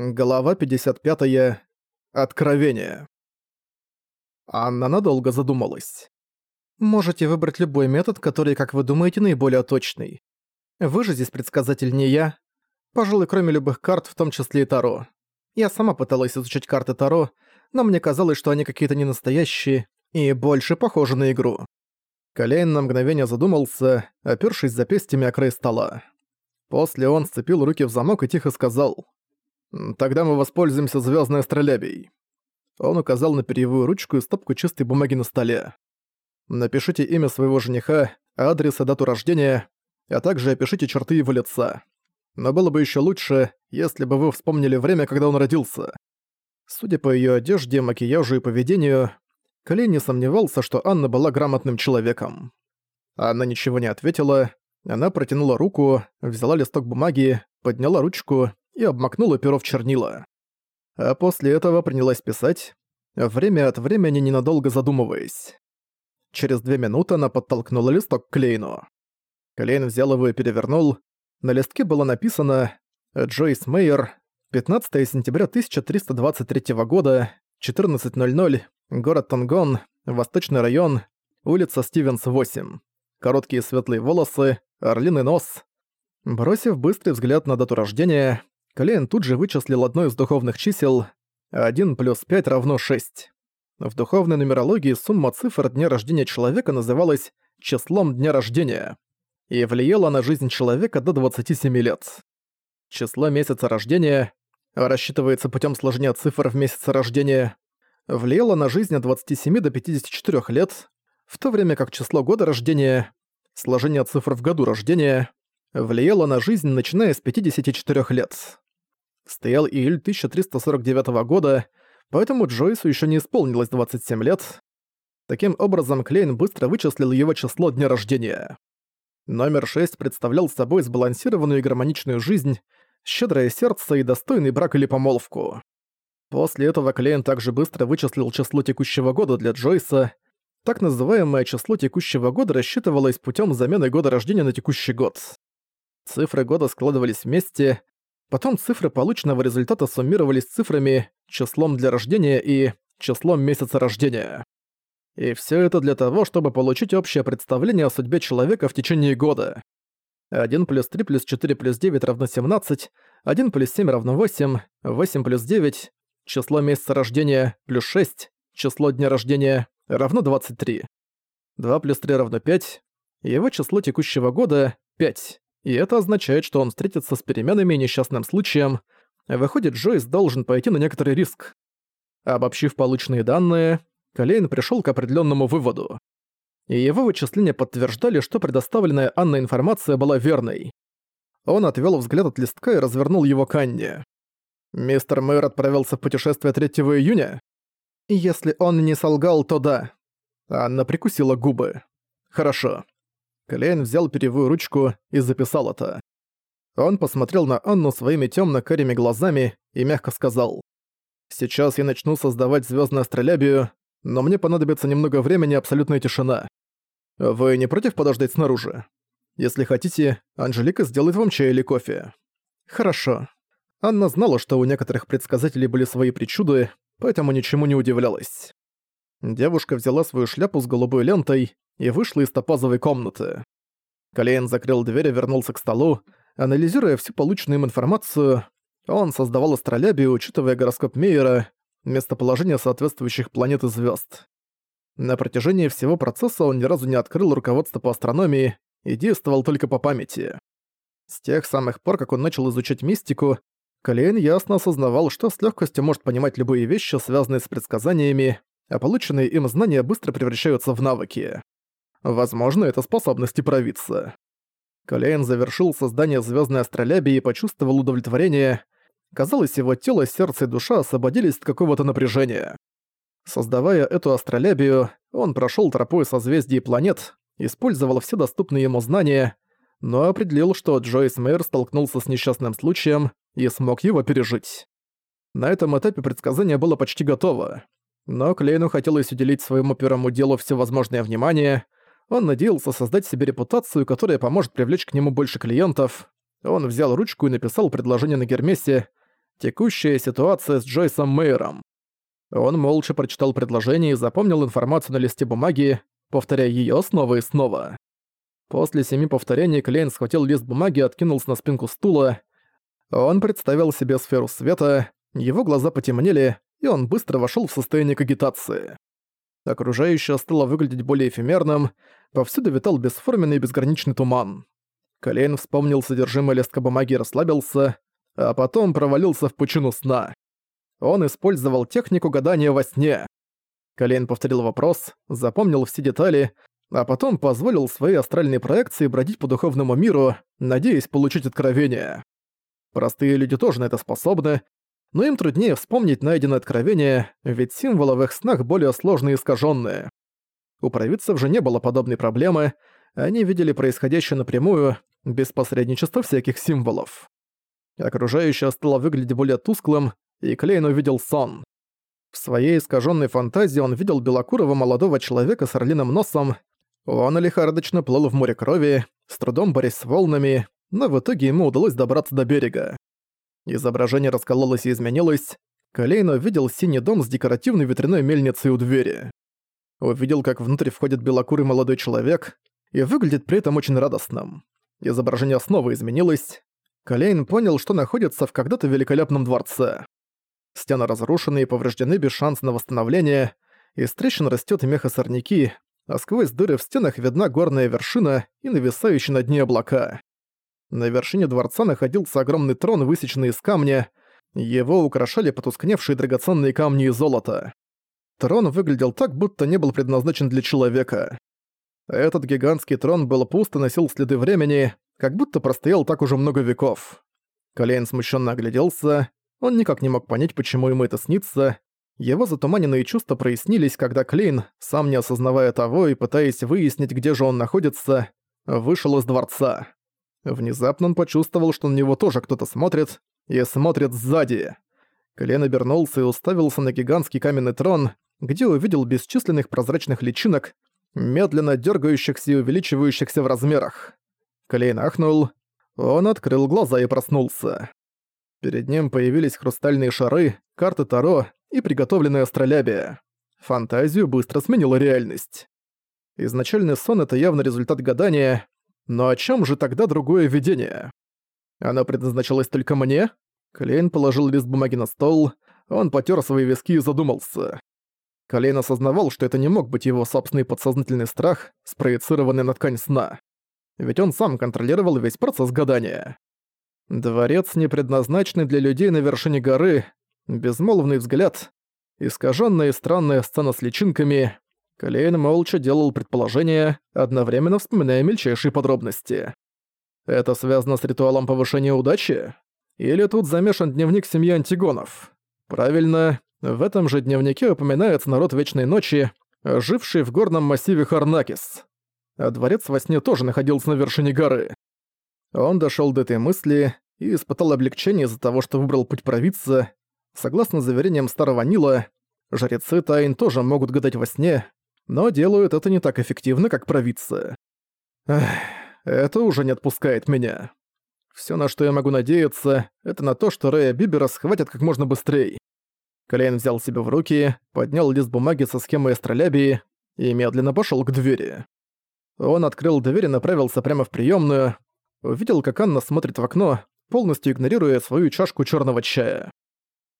Глава 55. -я. Откровение. Анна надолго задумалась. «Можете выбрать любой метод, который, как вы думаете, наиболее точный. Вы же здесь предсказатель не я. Пожалуй, кроме любых карт, в том числе и Таро. Я сама пыталась изучить карты Таро, но мне казалось, что они какие-то ненастоящие и больше похожи на игру». Калейн на мгновение задумался, опёршись запястьями о край стола. После он сцепил руки в замок и тихо сказал Тогда мы воспользуемся звездной астролябией. Он указал на перьевую ручку и стопку чистой бумаги на столе. Напишите имя своего жениха, адрес и дату рождения, а также опишите черты его лица. Но было бы еще лучше, если бы вы вспомнили время, когда он родился. Судя по ее одежде, макияжу и поведению, Колей не сомневался, что Анна была грамотным человеком. Анна ничего не ответила, она протянула руку, взяла листок бумаги, подняла ручку и обмакнула перо в чернила. А после этого принялась писать, время от времени ненадолго задумываясь. Через две минуты она подтолкнула листок к Клейну. Клейн взял его и перевернул. На листке было написано «Джойс Мейер, 15 сентября 1323 года, 14.00, город Тонгон, Восточный район, улица Стивенс, 8. Короткие светлые волосы, орлиный нос». Бросив быстрый взгляд на дату рождения, Клейн тут же вычислил одно из духовных чисел 1 плюс 5 равно 6. В духовной нумерологии сумма цифр дня рождения человека называлась числом дня рождения и влияла на жизнь человека до 27 лет. Число месяца рождения рассчитывается путем сложения цифр в месяце рождения, влияло на жизнь от 27 до 54 лет, в то время как число года рождения, сложение цифр в году рождения, влияло на жизнь начиная с 54 лет. Стоял июль 1349 года, поэтому Джойсу еще не исполнилось 27 лет. Таким образом, Клейн быстро вычислил его число дня рождения. Номер 6 представлял собой сбалансированную и гармоничную жизнь, щедрое сердце и достойный брак или помолвку. После этого Клейн также быстро вычислил число текущего года для Джойса. Так называемое число текущего года рассчитывалось путем замены года рождения на текущий год. Цифры года складывались вместе, Потом цифры полученного результата суммировались с цифрами, числом для рождения и числом месяца рождения. И все это для того, чтобы получить общее представление о судьбе человека в течение года. 1 плюс 3 плюс 4 плюс 9 равно 17, 1 плюс 7 равно 8, 8 плюс 9, число месяца рождения плюс 6, число дня рождения равно 23. 2 плюс 3 равно 5, его число текущего года — 5 и это означает, что он встретится с переменами и несчастным случаем. Выходит, Джойс должен пойти на некоторый риск. Обобщив полученные данные, Калейн пришел к определенному выводу. И его вычисления подтверждали, что предоставленная Анной информация была верной. Он отвел взгляд от листка и развернул его к Анне. «Мистер Мэр отправился в путешествие 3 июня?» «Если он не солгал, то да». Анна прикусила губы. «Хорошо. Клейн взял перьевую ручку и записал это. Он посмотрел на Анну своими тёмно-карими глазами и мягко сказал. «Сейчас я начну создавать звёздную астролябию, но мне понадобится немного времени и абсолютная тишина. Вы не против подождать снаружи? Если хотите, Анжелика сделает вам чай или кофе». «Хорошо». Анна знала, что у некоторых предсказателей были свои причуды, поэтому ничему не удивлялась. Девушка взяла свою шляпу с голубой лентой и вышла из топазовой комнаты. Калейн закрыл дверь и вернулся к столу. Анализируя всю полученную им информацию, он создавал астролябию, учитывая гороскоп Мейера, местоположение соответствующих планет и звезд. На протяжении всего процесса он ни разу не открыл руководство по астрономии и действовал только по памяти. С тех самых пор, как он начал изучать мистику, Калейн ясно осознавал, что с легкостью может понимать любые вещи, связанные с предсказаниями, а полученные им знания быстро превращаются в навыки. Возможно, это способности провидца. Калейн завершил создание звездной астролябии и почувствовал удовлетворение. Казалось, его тело, сердце и душа освободились от какого-то напряжения. Создавая эту астролябию, он прошел тропой созвездий планет, использовал все доступные ему знания, но определил, что Джойс Мэйр столкнулся с несчастным случаем и смог его пережить. На этом этапе предсказание было почти готово. Но Клейну хотелось уделить своему первому делу все возможное внимание. Он надеялся создать себе репутацию, которая поможет привлечь к нему больше клиентов. Он взял ручку и написал предложение на Гермесе Текущая ситуация с Джойсом Мейером. Он молча прочитал предложение и запомнил информацию на листе бумаги, повторяя её снова и снова. После семи повторений Клейн схватил лист бумаги и откинулся на спинку стула. Он представил себе сферу света, его глаза потемнели, и он быстро вошёл в состояние кагитации. Окружающее стало выглядеть более эфемерным, повсюду витал бесформенный и безграничный туман. Клейн вспомнил содержимое листка бумаги и расслабился, а потом провалился в пучину сна. Он использовал технику гадания во сне. Клейн повторил вопрос, запомнил все детали, а потом позволил своей астральной проекции бродить по духовному миру, надеясь получить откровение. Простые люди тоже на это способны, но им труднее вспомнить найденное откровение, ведь символы в их снах более сложные и искаженные. У провидцев же не было подобной проблемы, они видели происходящее напрямую, без посредничества всяких символов. Окружающее стало выглядеть более тусклым, и Клейн увидел сон. В своей искаженной фантазии он видел белокурого молодого человека с орлиным носом. Он лихорадочно плыл в море крови, с трудом борясь с волнами, но в итоге ему удалось добраться до берега. Изображение раскололось и изменилось. Клейн увидел синий дом с декоративной ветряной мельницей у двери. Увидел, как внутрь входит белокурый молодой человек, и выглядит при этом очень радостным. Изображение снова изменилось. Калейн понял, что находится в когда-то великолепном дворце. Стены разрушены и повреждены без шанса на восстановление, из трещин растёт мехосорняки, а сквозь дыры в стенах видна горная вершина и нависающие над ней облака. На вершине дворца находился огромный трон, высеченный из камня, его украшали потускневшие драгоценные камни и золото. Трон выглядел так, будто не был предназначен для человека. Этот гигантский трон был пуст и носил следы времени, как будто простоял так уже много веков. Колейн смущенно огляделся, он никак не мог понять, почему ему это снится. Его затуманенные чувства прояснились, когда Клейн, сам не осознавая того и пытаясь выяснить, где же он находится, вышел из дворца. Внезапно он почувствовал, что на него тоже кто-то смотрит, и смотрит сзади. Клейн обернулся и уставился на гигантский каменный трон, где увидел бесчисленных прозрачных личинок, медленно дергающихся и увеличивающихся в размерах. Клейн ахнул, он открыл глаза и проснулся. Перед ним появились хрустальные шары, карты Таро и приготовленная астролябия. Фантазию быстро сменила реальность. Изначальный сон — это явно результат гадания, но о чем же тогда другое видение? Оно предназначалось только мне? Клейн положил лист бумаги на стол, он потер свои виски и задумался. Клейн осознавал, что это не мог быть его собственный подсознательный страх, спроецированный на ткань сна. Ведь он сам контролировал весь процесс гадания. Дворец, не предназначенный для людей на вершине горы, безмолвный взгляд, искаженная и странная сцена с личинками. Клейн молча делал предположения, одновременно вспоминая мельчайшие подробности. Это связано с ритуалом повышения удачи? Или тут замешан дневник семьи Антигонов? Правильно, в этом же дневнике упоминается народ Вечной Ночи, живший в горном массиве Харнакис. А дворец во сне тоже находился на вершине горы. Он дошёл до этой мысли и испытал облегчение из-за того, что выбрал путь провидца. Согласно заверениям старого Нила, жрецы Тайн тоже могут гадать во сне, но делают это не так эффективно, как провидцы. Эх, это уже не отпускает меня. Всё, на что я могу надеяться, это на то, что Рэя Бибера схватят как можно быстрее. Клейн взял себя в руки, поднял лист бумаги со схемой астролябии и медленно пошёл к двери. Он открыл дверь и направился прямо в приёмную, увидел, как Анна смотрит в окно, полностью игнорируя свою чашку чёрного чая.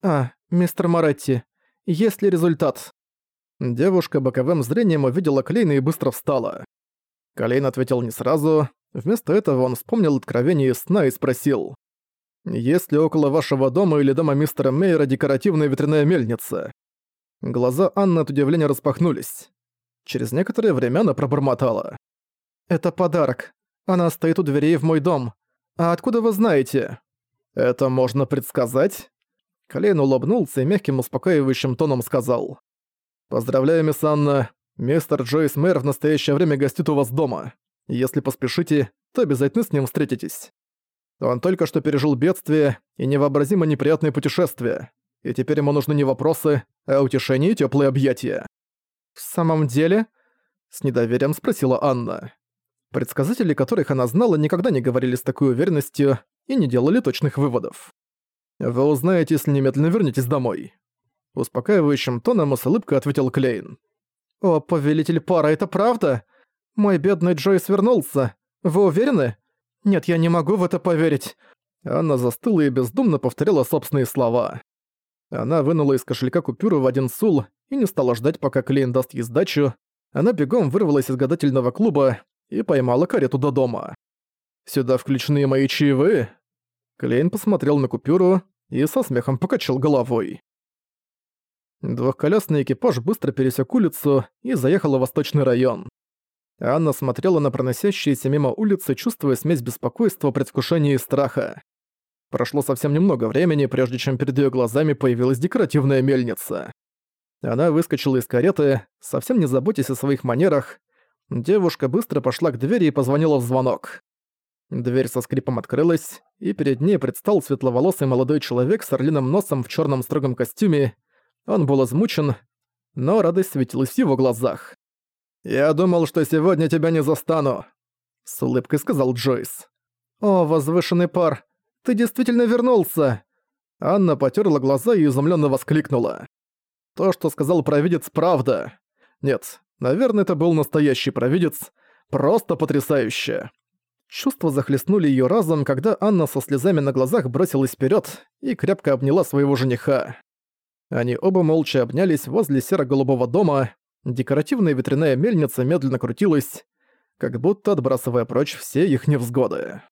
«А, мистер Моретти, есть ли результат?» Девушка боковым зрением увидела Клейна и быстро встала. Клейн ответил не сразу, вместо этого он вспомнил откровение из сна и спросил. Есть ли около вашего дома или дома мистера Мейера декоративная ветряная мельница?» Глаза Анны от удивления распахнулись. Через некоторое время она пробормотала. «Это подарок. Она стоит у дверей в мой дом. А откуда вы знаете?» «Это можно предсказать?» Колейн улыбнулся и мягким успокаивающим тоном сказал. «Поздравляю, мисс Анна. Мистер Джойс Мэр в настоящее время гостит у вас дома. Если поспешите, то обязательно с ним встретитесь. Он только что пережил бедствие и невообразимо неприятные путешествия, и теперь ему нужны не вопросы, а утешение и тёплые объятия. «В самом деле?» — с недоверием спросила Анна. Предсказатели, которых она знала, никогда не говорили с такой уверенностью и не делали точных выводов. Вы узнаете, если немедленно вернетесь домой. Успокаивающим тоном и с улыбкой ответил Клейн. «О, повелитель пара, это правда? Мой бедный Джойс вернулся. Вы уверены? Нет, я не могу в это поверить». Анна застыла и бездумно повторяла собственные слова. Она вынула из кошелька купюру в один сул и не стала ждать, пока Клейн даст ей сдачу. Она бегом вырвалась из гадательного клуба и поймала карету до дома. «Сюда включены мои чаевые?» Клейн посмотрел на купюру и со смехом покачал головой. Двухколесный экипаж быстро пересек улицу и заехал в восточный район. Анна смотрела на проносящиеся мимо улицы, чувствуя смесь беспокойства, предвкушения и страха. Прошло совсем немного времени, прежде чем перед её глазами появилась декоративная мельница. Она выскочила из кареты, совсем не заботясь о своих манерах. Девушка быстро пошла к двери и позвонила в звонок. Дверь со скрипом открылась, и перед ней предстал светловолосый молодой человек с орлиным носом в чёрном строгом костюме он был измучен, но радость светилась в его глазах. «Я думал, что сегодня тебя не застану», — с улыбкой сказал Джойс. «О, возвышенный пар, ты действительно вернулся!» Анна потерла глаза и изумленно воскликнула. «То, что сказал провидец, правда. Нет, наверное, это был настоящий провидец. Просто потрясающе!» Чувства захлестнули ее разом, когда Анна со слезами на глазах бросилась вперед и крепко обняла своего жениха. Они оба молча обнялись возле серо-голубого дома, декоративная ветряная мельница медленно крутилась, как будто отбрасывая прочь все их невзгоды.